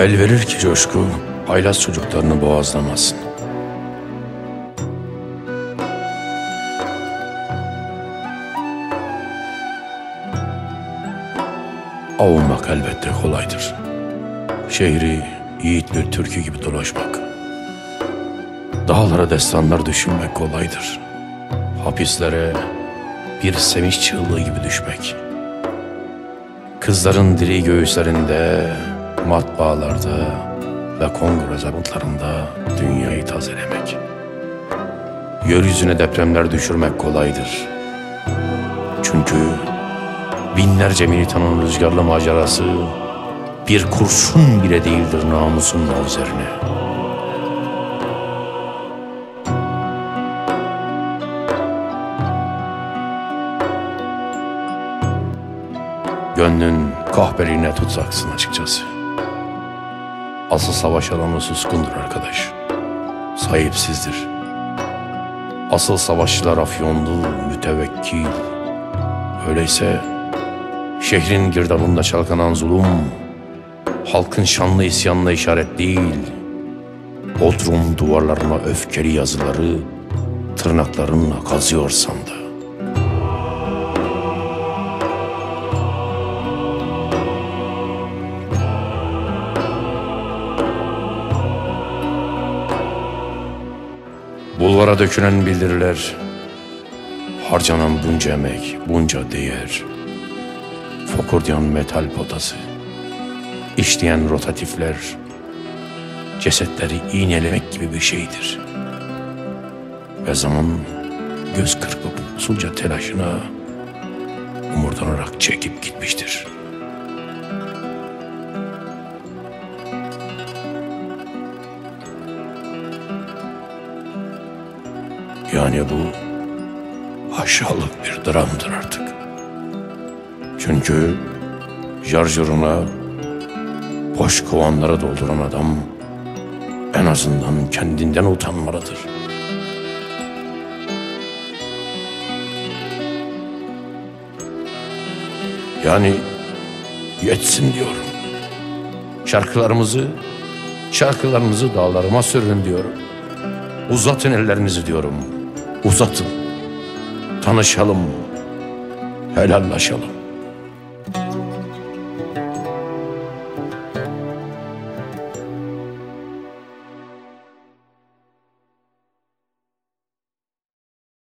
El verir ki coşku haylaz çocuklarını boğazlamasın. Avunmak elbette kolaydır. Şehri yiğit bir türkü gibi dolaşmak. Dağlara destanlar düşünmek kolaydır. Hapislere bir sevinç çığlığı gibi düşmek. Kızların diri göğüslerinde, matbaalarda ve kongre zabıtlarında dünyayı tazelemek. Yeryüzüne depremler düşürmek kolaydır. Çünkü binlerce militanın rüzgarlı macerası bir kurşun bile değildir namusun üzerine. Gönlün kahpeliğine tutsaksın açıkçası. Asıl savaş alanı suskundur arkadaş. Sahipsizdir. Asıl savaşçılar afyonlu, mütevekkil. Öyleyse şehrin girdabında çalkanan zulüm, halkın şanlı isyanına işaret değil, Bodrum duvarlarına öfkeli yazıları tırnaklarınla kazıyorsan da. Bulvara dökülen bildiriler, harcanan bunca emek, bunca değer, fokurdayan metal potası, işleyen rotatifler, cesetleri iğnelemek gibi bir şeydir. Ve zaman göz kırpıp usulca telaşına umurdanarak çekip gitmiştir. Yani bu aşağılık bir dramdır artık. Çünkü jarjöruna boş kovanları dolduran adam en azından kendinden utanmalıdır. Yani yetsin diyorum. Şarkılarımızı, şarkılarımızı dağlarıma sürün diyorum. Uzatın ellerinizi diyorum. Uzatın. Tanışalım. Helallaşalım.